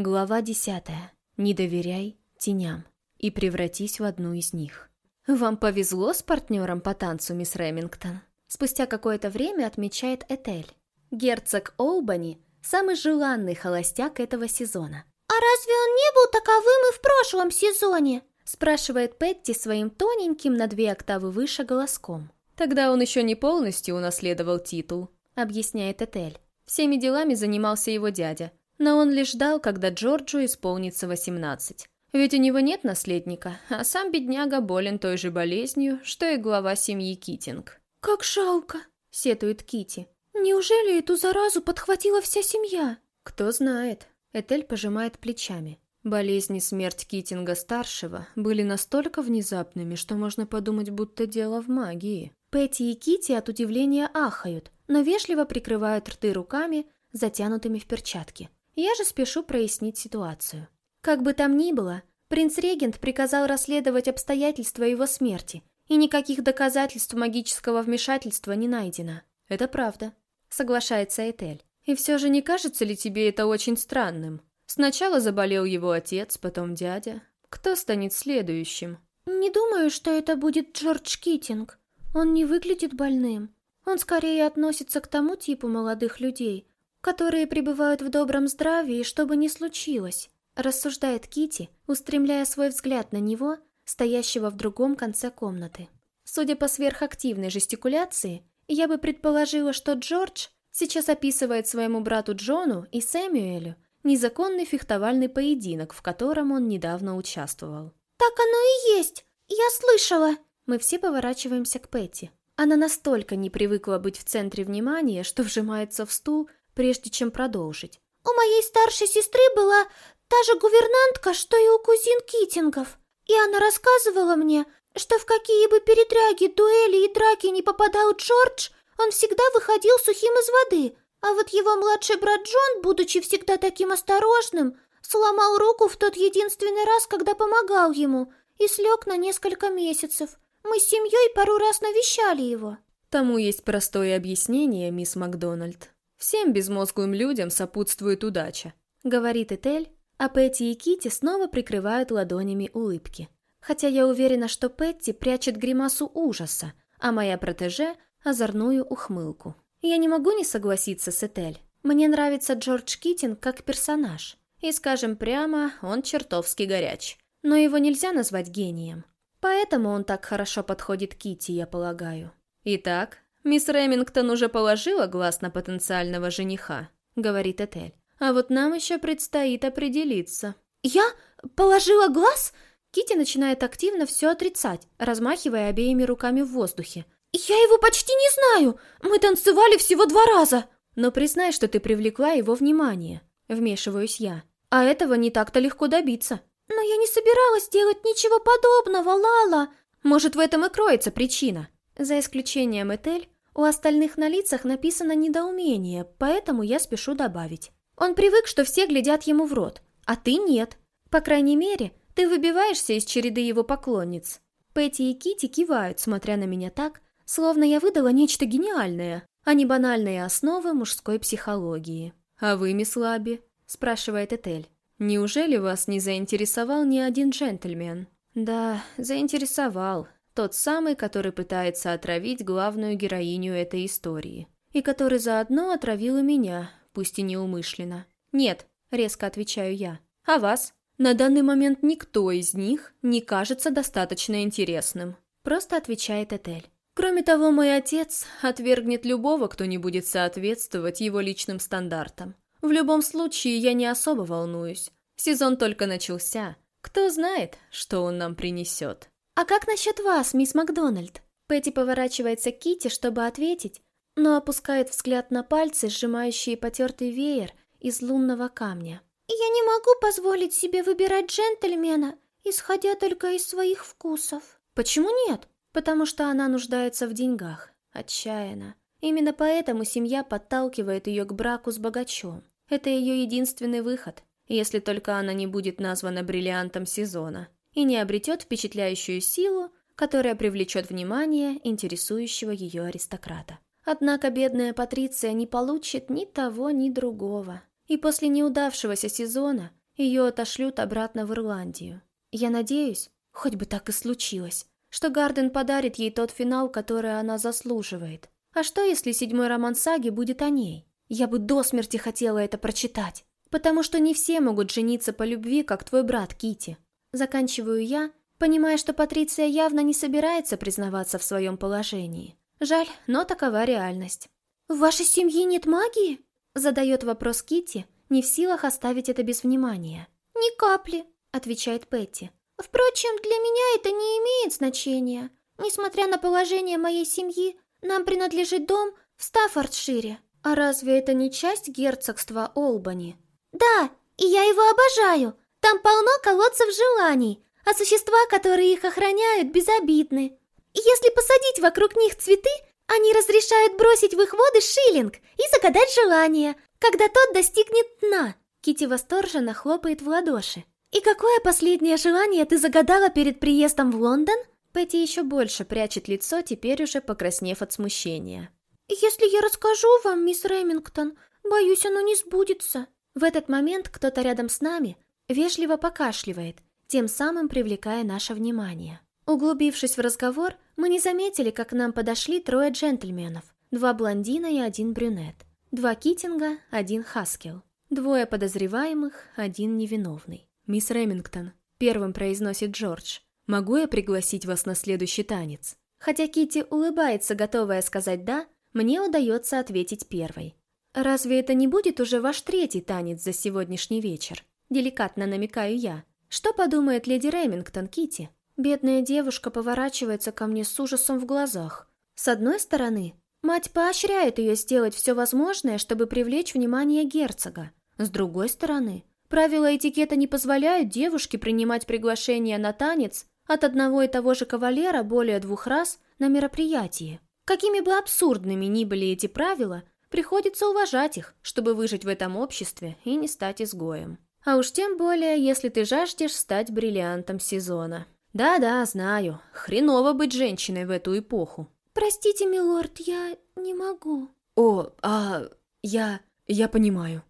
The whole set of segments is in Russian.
Глава десятая. Не доверяй теням и превратись в одну из них. Вам повезло с партнером по танцу, мисс Ремингтон. Спустя какое-то время отмечает Этель. Герцог Олбани – самый желанный холостяк этого сезона. «А разве он не был таковым и в прошлом сезоне?» спрашивает Петти своим тоненьким на две октавы выше голоском. Тогда он еще не полностью унаследовал титул, объясняет Этель. Всеми делами занимался его дядя, но он лишь ждал, когда Джорджу исполнится 18. Ведь у него нет наследника, а сам бедняга болен той же болезнью, что и глава семьи Китинг. «Как жалко», — сетует Кити. «Неужели эту заразу подхватила вся семья?» «Кто знает». Этель пожимает плечами. Болезнь и смерть Китинга-старшего были настолько внезапными, что можно подумать, будто дело в магии. Петти и Кити от удивления ахают, но вежливо прикрывают рты руками, затянутыми в перчатки. Я же спешу прояснить ситуацию. Как бы там ни было, принц-регент приказал расследовать обстоятельства его смерти, и никаких доказательств магического вмешательства не найдено. Это правда, соглашается Этель. И все же не кажется ли тебе это очень странным? Сначала заболел его отец, потом дядя. Кто станет следующим? Не думаю, что это будет Джордж Китинг. Он не выглядит больным. Он скорее относится к тому типу молодых людей, которые пребывают в добром здравии, что бы ни случилось, рассуждает Кити, устремляя свой взгляд на него, стоящего в другом конце комнаты. Судя по сверхактивной жестикуляции, я бы предположила, что Джордж сейчас описывает своему брату Джону и Сэмюэлю незаконный фехтовальный поединок, в котором он недавно участвовал. «Так оно и есть! Я слышала!» Мы все поворачиваемся к Петти. Она настолько не привыкла быть в центре внимания, что вжимается в стул прежде чем продолжить. «У моей старшей сестры была та же гувернантка, что и у кузин Китингов. И она рассказывала мне, что в какие бы передряги, дуэли и драки не попадал Джордж, он всегда выходил сухим из воды. А вот его младший брат Джон, будучи всегда таким осторожным, сломал руку в тот единственный раз, когда помогал ему, и слег на несколько месяцев. Мы с семьей пару раз навещали его». Тому есть простое объяснение, мисс Макдональд. Всем безмозглым людям сопутствует удача», — говорит Этель, а Петти и Кити снова прикрывают ладонями улыбки. Хотя я уверена, что Петти прячет гримасу ужаса, а моя протеже — озорную ухмылку. Я не могу не согласиться с Этель. Мне нравится Джордж Китин как персонаж. И, скажем прямо, он чертовски горяч. Но его нельзя назвать гением. Поэтому он так хорошо подходит Кити, я полагаю. Итак, «Мисс Ремингтон уже положила глаз на потенциального жениха», — говорит Этель. «А вот нам еще предстоит определиться». «Я? Положила глаз?» Кити начинает активно все отрицать, размахивая обеими руками в воздухе. «Я его почти не знаю! Мы танцевали всего два раза!» «Но признай, что ты привлекла его внимание», — вмешиваюсь я. «А этого не так-то легко добиться». «Но я не собиралась делать ничего подобного, Лала!» «Может, в этом и кроется причина?» За исключением Этель, у остальных на лицах написано недоумение, поэтому я спешу добавить. Он привык, что все глядят ему в рот, а ты нет. По крайней мере, ты выбиваешься из череды его поклонниц. Пэти и Кити кивают, смотря на меня так, словно я выдала нечто гениальное, а не банальные основы мужской психологии. «А вы, мисс Лаби?» – спрашивает Этель. «Неужели вас не заинтересовал ни один джентльмен?» «Да, заинтересовал», тот самый, который пытается отравить главную героиню этой истории. И который заодно отравил и меня, пусть и неумышленно. «Нет», — резко отвечаю я. «А вас?» «На данный момент никто из них не кажется достаточно интересным», — просто отвечает Этель. Кроме того, мой отец отвергнет любого, кто не будет соответствовать его личным стандартам. В любом случае, я не особо волнуюсь. Сезон только начался. Кто знает, что он нам принесет. «А как насчет вас, мисс Макдональд?» Пэтти поворачивается к Кити, чтобы ответить, но опускает взгляд на пальцы, сжимающие потертый веер из лунного камня. «Я не могу позволить себе выбирать джентльмена, исходя только из своих вкусов». «Почему нет?» «Потому что она нуждается в деньгах. Отчаянно. Именно поэтому семья подталкивает ее к браку с богачом. Это ее единственный выход, если только она не будет названа бриллиантом сезона и не обретет впечатляющую силу, которая привлечет внимание интересующего ее аристократа. Однако бедная Патриция не получит ни того, ни другого. И после неудавшегося сезона ее отошлют обратно в Ирландию. Я надеюсь, хоть бы так и случилось, что Гарден подарит ей тот финал, который она заслуживает. А что, если седьмой роман саги будет о ней? Я бы до смерти хотела это прочитать. Потому что не все могут жениться по любви, как твой брат Кити. Заканчиваю я, понимая, что Патриция явно не собирается признаваться в своем положении. Жаль, но такова реальность. «В вашей семье нет магии?» Задает вопрос Кити, не в силах оставить это без внимания. «Ни капли», — отвечает Петти. «Впрочем, для меня это не имеет значения. Несмотря на положение моей семьи, нам принадлежит дом в Стаффордшире». «А разве это не часть герцогства Олбани?» «Да, и я его обожаю. Там полно колодцев желаний, а существа, которые их охраняют, безобидны. И если посадить вокруг них цветы, они разрешают бросить в их воды шиллинг и загадать желание, когда тот достигнет дна». Кити восторженно хлопает в ладоши. «И какое последнее желание ты загадала перед приездом в Лондон?» Пэтти еще больше прячет лицо, теперь уже покраснев от смущения. «Если я расскажу вам, мисс Ремингтон, боюсь, оно не сбудется». В этот момент кто-то рядом с нами вежливо покашливает, тем самым привлекая наше внимание. Углубившись в разговор, мы не заметили, как к нам подошли трое джентльменов, два блондина и один брюнет, два Китинга, один Хаскел, двое подозреваемых, один невиновный. «Мисс Ремингтон», — первым произносит Джордж, «могу я пригласить вас на следующий танец?» Хотя Кити улыбается, готовая сказать «да», мне удается ответить первой. «Разве это не будет уже ваш третий танец за сегодняшний вечер?» Деликатно намекаю я. Что подумает леди Ремингтон Кити? Бедная девушка поворачивается ко мне с ужасом в глазах. С одной стороны, мать поощряет ее сделать все возможное, чтобы привлечь внимание герцога. С другой стороны, правила этикета не позволяют девушке принимать приглашение на танец от одного и того же кавалера более двух раз на мероприятии. Какими бы абсурдными ни были эти правила, Приходится уважать их, чтобы выжить в этом обществе и не стать изгоем. А уж тем более, если ты жаждешь стать бриллиантом сезона. Да-да, знаю, хреново быть женщиной в эту эпоху. Простите, милорд, я не могу. О, а я... я понимаю.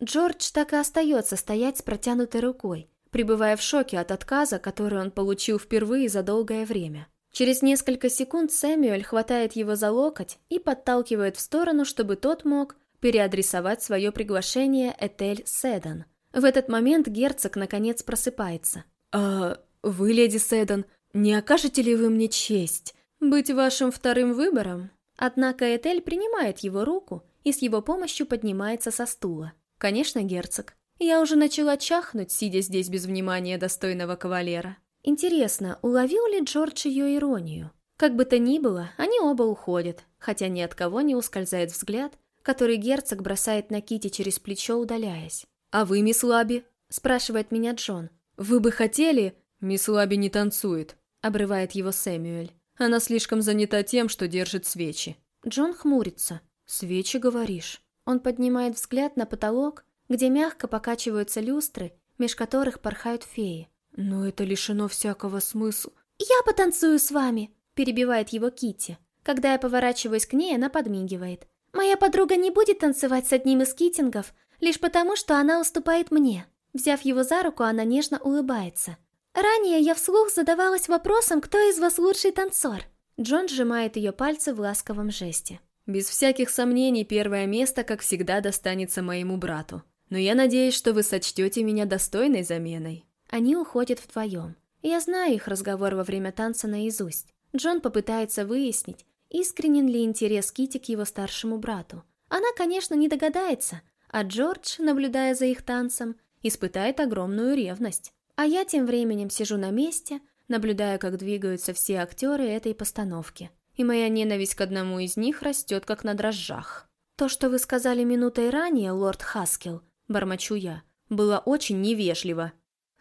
Джордж так и остается стоять с протянутой рукой, пребывая в шоке от отказа, который он получил впервые за долгое время. Через несколько секунд Сэмюэль хватает его за локоть и подталкивает в сторону, чтобы тот мог переадресовать свое приглашение Этель Седан. В этот момент герцог наконец просыпается. «А вы, леди Седан, не окажете ли вы мне честь быть вашим вторым выбором?» Однако Этель принимает его руку и с его помощью поднимается со стула. «Конечно, герцог. Я уже начала чахнуть, сидя здесь без внимания достойного кавалера. Интересно, уловил ли Джордж ее иронию? Как бы то ни было, они оба уходят, хотя ни от кого не ускользает взгляд, который герцог бросает на Кити через плечо, удаляясь. «А вы, мисс Лаби?» – спрашивает меня Джон. «Вы бы хотели?» «Мисс Лаби не танцует», – обрывает его Сэмюэль. «Она слишком занята тем, что держит свечи». Джон хмурится. «Свечи, говоришь?» Он поднимает взгляд на потолок, где мягко покачиваются люстры, меж которых порхают феи. Но это лишено всякого смысла. «Я потанцую с вами», — перебивает его Кити. Когда я поворачиваюсь к ней, она подмигивает. «Моя подруга не будет танцевать с одним из китингов, лишь потому, что она уступает мне». Взяв его за руку, она нежно улыбается. «Ранее я вслух задавалась вопросом, кто из вас лучший танцор?» Джон сжимает ее пальцы в ласковом жесте. «Без всяких сомнений, первое место, как всегда, достанется моему брату. Но я надеюсь, что вы сочтете меня достойной заменой». Они уходят вдвоем. Я знаю их разговор во время танца наизусть. Джон попытается выяснить, искренен ли интерес Кити к его старшему брату. Она, конечно, не догадается, а Джордж, наблюдая за их танцем, испытает огромную ревность. А я тем временем сижу на месте, наблюдая, как двигаются все актеры этой постановки. И моя ненависть к одному из них растет, как на дрожжах. То, что вы сказали минутой ранее, лорд Хаскел, бормочу я, было очень невежливо.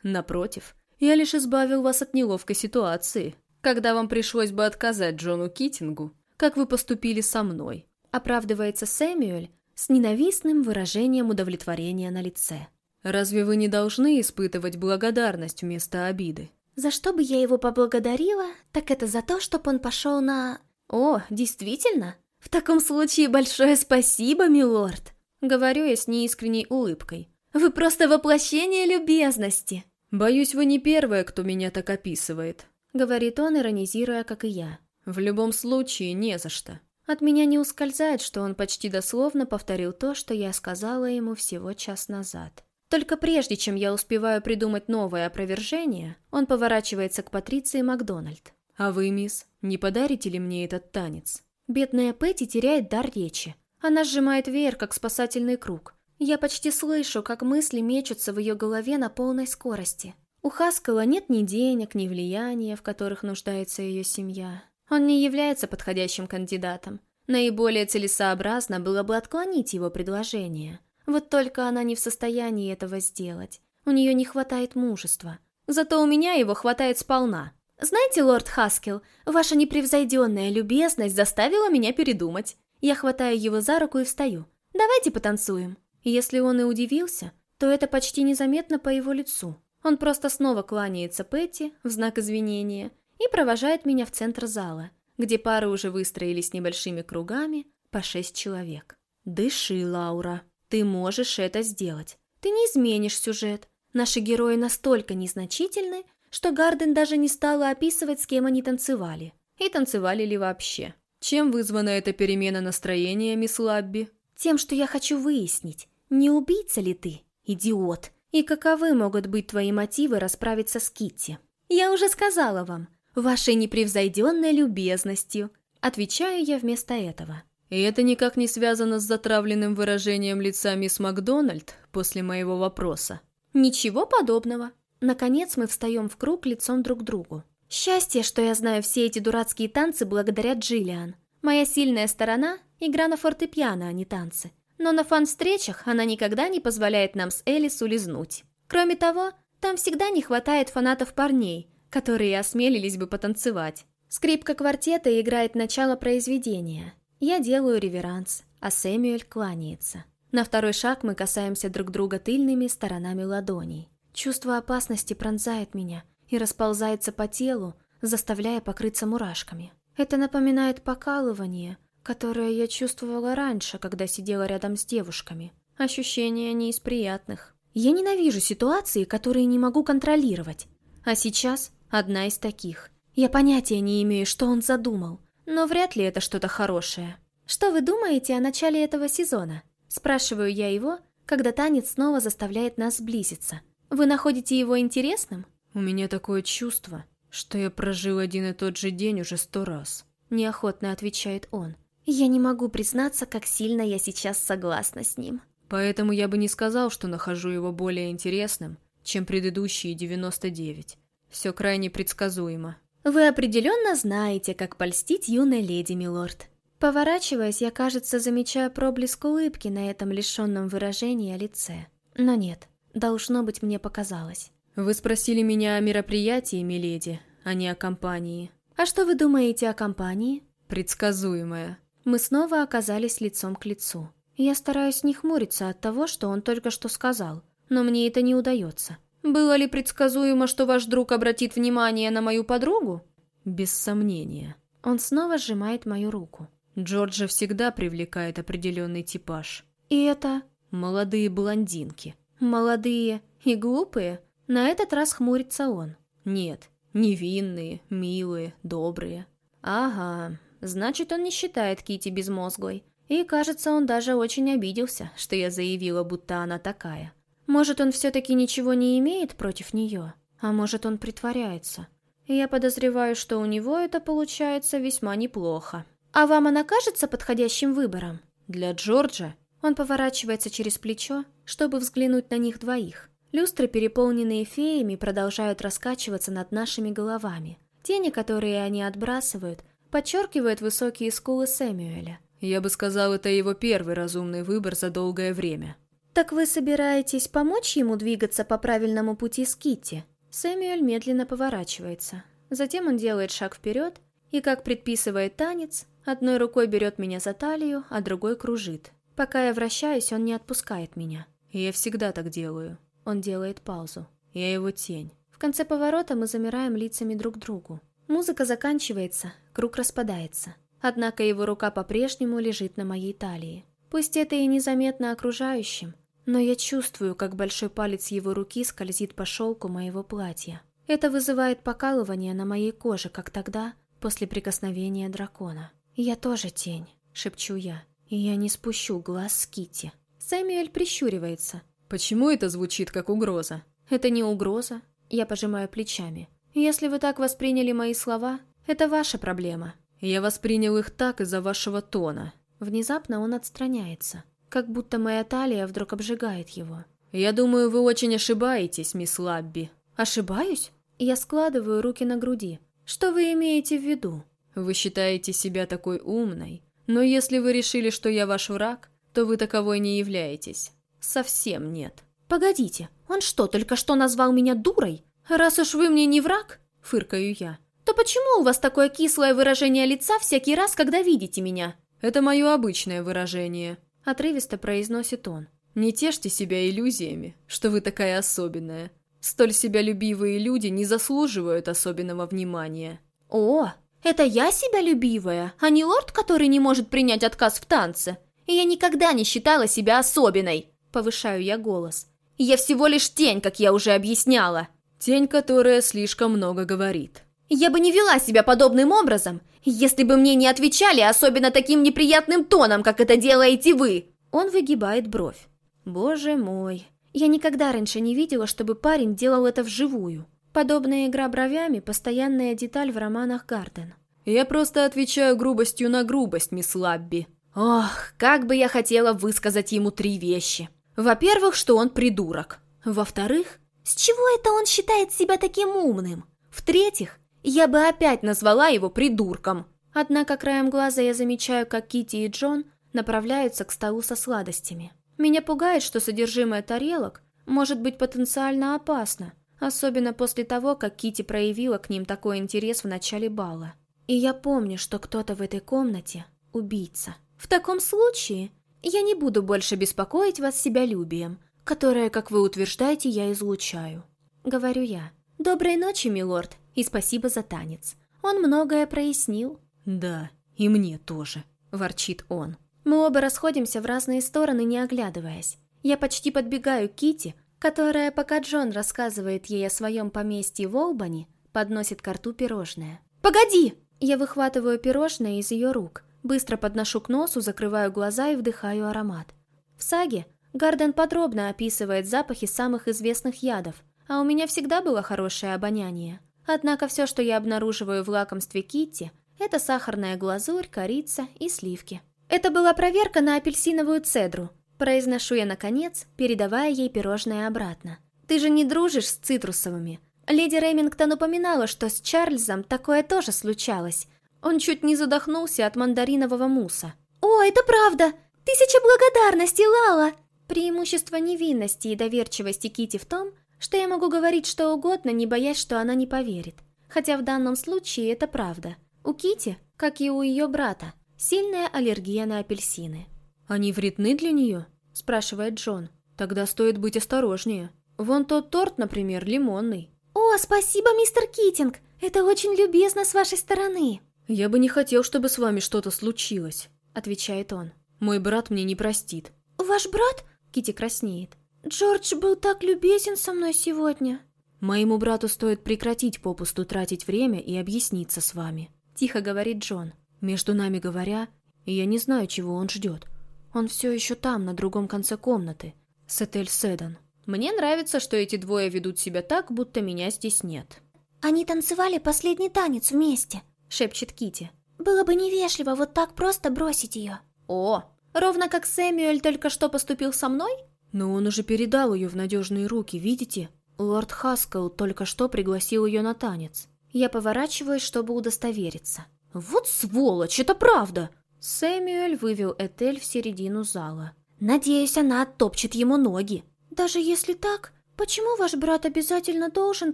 Напротив, я лишь избавил вас от неловкой ситуации, когда вам пришлось бы отказать Джону Китингу, как вы поступили со мной. Оправдывается Сэмюэль с ненавистным выражением удовлетворения на лице. Разве вы не должны испытывать благодарность вместо обиды? За что бы я его поблагодарила, так это за то, чтобы он пошел на... О, действительно? В таком случае большое спасибо, милорд. Говорю я с неискренней улыбкой. Вы просто воплощение любезности!» «Боюсь, вы не первая, кто меня так описывает», — говорит он, иронизируя, как и я. «В любом случае, не за что». От меня не ускользает, что он почти дословно повторил то, что я сказала ему всего час назад. Только прежде, чем я успеваю придумать новое опровержение, он поворачивается к Патриции Макдональд. «А вы, мисс, не подарите ли мне этот танец?» Бедная Петти теряет дар речи. Она сжимает веер, как спасательный круг. Я почти слышу, как мысли мечутся в ее голове на полной скорости. У Хаскала нет ни денег, ни влияния, в которых нуждается ее семья. Он не является подходящим кандидатом. Наиболее целесообразно было бы отклонить его предложение. Вот только она не в состоянии этого сделать. У нее не хватает мужества. Зато у меня его хватает сполна. Знаете, лорд Хаскел, ваша непревзойденная любезность заставила меня передумать. Я хватаю его за руку и встаю. Давайте потанцуем. Если он и удивился, то это почти незаметно по его лицу. Он просто снова кланяется Петти в знак извинения и провожает меня в центр зала, где пары уже выстроились небольшими кругами по шесть человек. «Дыши, Лаура. Ты можешь это сделать. Ты не изменишь сюжет. Наши герои настолько незначительны, что Гарден даже не стала описывать, с кем они танцевали. И танцевали ли вообще. Чем вызвана эта перемена настроения, мисс Лабби? Тем, что я хочу выяснить, не убийца ли ты, идиот, и каковы могут быть твои мотивы расправиться с Китти. Я уже сказала вам, вашей непревзойденной любезностью. Отвечаю я вместо этого. И это никак не связано с затравленным выражением лица мисс Макдональд после моего вопроса. Ничего подобного. Наконец мы встаем в круг лицом друг к другу. Счастье, что я знаю все эти дурацкие танцы благодаря Джиллиан. Моя сильная сторона – игра на фортепиано, а не танцы. Но на фан-встречах она никогда не позволяет нам с Элис улизнуть. Кроме того, там всегда не хватает фанатов парней, которые осмелились бы потанцевать. Скрипка квартета играет начало произведения. Я делаю реверанс, а Сэмюэль кланяется. На второй шаг мы касаемся друг друга тыльными сторонами ладоней. Чувство опасности пронзает меня и расползается по телу, заставляя покрыться мурашками. Это напоминает покалывание, которое я чувствовала раньше, когда сидела рядом с девушками. Ощущение не из приятных. Я ненавижу ситуации, которые не могу контролировать. А сейчас одна из таких. Я понятия не имею, что он задумал, но вряд ли это что-то хорошее. Что вы думаете о начале этого сезона? Спрашиваю я его, когда танец снова заставляет нас сблизиться. Вы находите его интересным? У меня такое чувство, что я прожил один и тот же день уже сто раз. Неохотно отвечает он. Я не могу признаться, как сильно я сейчас согласна с ним. Поэтому я бы не сказал, что нахожу его более интересным, чем предыдущие 99. Все крайне предсказуемо. Вы определенно знаете, как польстить юной леди, милорд. Поворачиваясь, я, кажется, замечаю проблеск улыбки на этом лишенном выражения лице. Но нет, должно быть, мне показалось. Вы спросили меня о мероприятии, миледи, а не о компании. А что вы думаете о компании? Предсказуемая. Мы снова оказались лицом к лицу. Я стараюсь не хмуриться от того, что он только что сказал, но мне это не удается. Было ли предсказуемо, что ваш друг обратит внимание на мою подругу? Без сомнения. Он снова сжимает мою руку. Джорджа всегда привлекает определенный типаж. И это... Молодые блондинки. Молодые и глупые? На этот раз хмурится он. Нет, невинные, милые, добрые. Ага, значит, он не считает Кити безмозглой. И, кажется, он даже очень обиделся, что я заявила, будто она такая. Может, он все-таки ничего не имеет против нее? А может, он притворяется? Я подозреваю, что у него это получается весьма неплохо. А вам она кажется подходящим выбором? Для Джорджа? Он поворачивается через плечо, чтобы взглянуть на них двоих. Люстры, переполненные феями, продолжают раскачиваться над нашими головами. Тени, которые они отбрасывают, подчеркивают высокие скулы Сэмюэля. Я бы сказал, это его первый разумный выбор за долгое время. «Так вы собираетесь помочь ему двигаться по правильному пути с Китти?» Сэмюэль медленно поворачивается. Затем он делает шаг вперед и, как предписывает танец, одной рукой берет меня за талию, а другой кружит. Пока я вращаюсь, он не отпускает меня. Я всегда так делаю. Он делает паузу. Я его тень. В конце поворота мы замираем лицами друг к другу. Музыка заканчивается, круг распадается. Однако его рука по-прежнему лежит на моей талии. Пусть это и незаметно окружающим, но я чувствую, как большой палец его руки скользит по шелку моего платья. Это вызывает покалывание на моей коже, как тогда, после прикосновения дракона. «Я тоже тень», — шепчу я, — «и я не спущу глаз с Китти». Сэмюэль прищуривается. «Почему это звучит как угроза?» «Это не угроза». Я пожимаю плечами. «Если вы так восприняли мои слова, это ваша проблема». «Я воспринял их так из-за вашего тона». Внезапно он отстраняется, как будто моя талия вдруг обжигает его. «Я думаю, вы очень ошибаетесь, мисс Лабби». «Ошибаюсь?» Я складываю руки на груди. «Что вы имеете в виду?» «Вы считаете себя такой умной, но если вы решили, что я ваш враг, то вы таковой не являетесь. Совсем нет». «Погодите, он что, только что назвал меня дурой? Раз уж вы мне не враг?» — фыркаю я. «То почему у вас такое кислое выражение лица всякий раз, когда видите меня?» «Это мое обычное выражение», — отрывисто произносит он. «Не тешьте себя иллюзиями, что вы такая особенная. Столь себялюбивые люди не заслуживают особенного внимания». «О, это я себялюбивая, а не лорд, который не может принять отказ в танце. И я никогда не считала себя особенной», — повышаю я голос. Я всего лишь тень, как я уже объясняла. Тень, которая слишком много говорит. Я бы не вела себя подобным образом, если бы мне не отвечали, особенно таким неприятным тоном, как это делаете вы. Он выгибает бровь. Боже мой. Я никогда раньше не видела, чтобы парень делал это вживую. Подобная игра бровями – постоянная деталь в романах Гарден. Я просто отвечаю грубостью на грубость, мисс Лабби. Ох, как бы я хотела высказать ему три вещи. Во-первых, что он придурок. Во-вторых, с чего это он считает себя таким умным? В-третьих, я бы опять назвала его придурком. Однако краем глаза я замечаю, как Кити и Джон направляются к столу со сладостями. Меня пугает, что содержимое тарелок может быть потенциально опасно, особенно после того, как Кити проявила к ним такой интерес в начале бала. И я помню, что кто-то в этой комнате – убийца. В таком случае я не буду больше беспокоить вас себялюбием, которое, как вы утверждаете, я излучаю. Говорю я. Доброй ночи, милорд, и спасибо за танец. Он многое прояснил. Да, и мне тоже, ворчит он. Мы оба расходимся в разные стороны, не оглядываясь. Я почти подбегаю к Кити, которая, пока Джон рассказывает ей о своем поместье в Олбани, подносит к рту пирожное. «Погоди!» Я выхватываю пирожное из ее рук. Быстро подношу к носу, закрываю глаза и вдыхаю аромат. В саге Гарден подробно описывает запахи самых известных ядов, а у меня всегда было хорошее обоняние. Однако все, что я обнаруживаю в лакомстве Китти, это сахарная глазурь, корица и сливки. Это была проверка на апельсиновую цедру. Произношу я наконец, передавая ей пирожное обратно. Ты же не дружишь с цитрусовыми. Леди Ремингтон упоминала, что с Чарльзом такое тоже случалось. Он чуть не задохнулся от мандаринового мусса. «О, это правда! Тысяча благодарностей, Лала!» Преимущество невинности и доверчивости Кити в том, что я могу говорить что угодно, не боясь, что она не поверит. Хотя в данном случае это правда. У Кити, как и у ее брата, сильная аллергия на апельсины. «Они вредны для нее?» – спрашивает Джон. «Тогда стоит быть осторожнее. Вон тот торт, например, лимонный». «О, спасибо, мистер Китинг! Это очень любезно с вашей стороны!» «Я бы не хотел, чтобы с вами что-то случилось», — отвечает он. «Мой брат мне не простит». «Ваш брат?» — Кити краснеет. «Джордж был так любезен со мной сегодня». «Моему брату стоит прекратить попусту тратить время и объясниться с вами», — тихо говорит Джон. «Между нами говоря, я не знаю, чего он ждет. Он все еще там, на другом конце комнаты, с Этель Седан. Мне нравится, что эти двое ведут себя так, будто меня здесь нет». «Они танцевали последний танец вместе», — шепчет Кити. «Было бы невежливо вот так просто бросить ее». «О, ровно как Сэмюэль только что поступил со мной?» «Но он уже передал ее в надежные руки, видите? Лорд Хаскell только что пригласил ее на танец». Я поворачиваюсь, чтобы удостовериться. «Вот сволочь, это правда!» Сэмюэль вывел Этель в середину зала. «Надеюсь, она оттопчет ему ноги». «Даже если так, почему ваш брат обязательно должен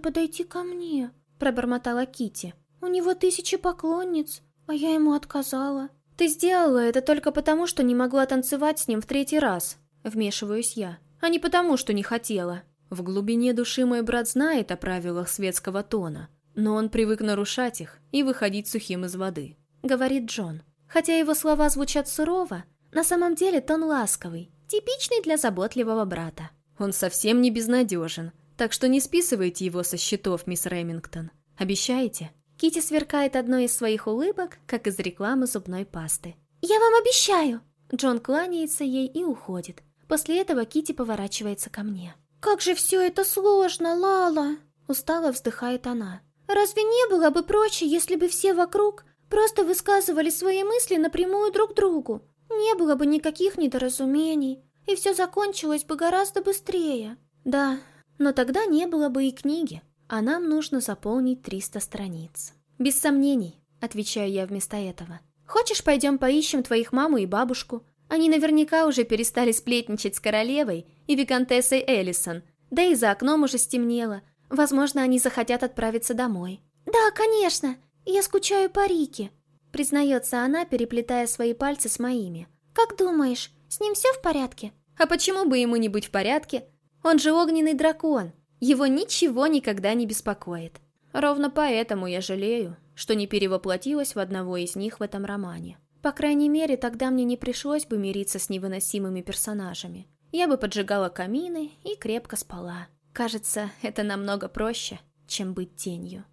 подойти ко мне?» Пробормотала Кити. У него тысячи поклонниц, а я ему отказала. Ты сделала это только потому, что не могла танцевать с ним в третий раз, вмешиваюсь я, а не потому, что не хотела. В глубине души мой брат знает о правилах светского тона, но он привык нарушать их и выходить сухим из воды, говорит Джон. Хотя его слова звучат сурово, на самом деле тон ласковый, Типичный для заботливого брата. Он совсем не безнадежен, так что не списывайте его со счетов, мисс Ремингтон. Обещаете? Кити сверкает одной из своих улыбок, как из рекламы зубной пасты. «Я вам обещаю!» Джон кланяется ей и уходит. После этого Кити поворачивается ко мне. «Как же все это сложно, Лала!» Устало вздыхает она. «Разве не было бы проще, если бы все вокруг просто высказывали свои мысли напрямую друг другу? Не было бы никаких недоразумений, и все закончилось бы гораздо быстрее». «Да, но тогда не было бы и книги, а нам нужно заполнить 300 страниц». «Без сомнений», — отвечаю я вместо этого. «Хочешь, пойдем поищем твоих маму и бабушку? Они наверняка уже перестали сплетничать с королевой и виконтессой Эллисон, да и за окном уже стемнело. Возможно, они захотят отправиться домой». «Да, конечно, я скучаю по Рике», — признается она, переплетая свои пальцы с моими. «Как думаешь, с ним все в порядке?» «А почему бы ему не быть в порядке? Он же огненный дракон, его ничего никогда не беспокоит. Ровно поэтому я жалею, что не перевоплотилась в одного из них в этом романе. По крайней мере, тогда мне не пришлось бы мириться с невыносимыми персонажами. Я бы поджигала камины и крепко спала. Кажется, это намного проще, чем быть тенью.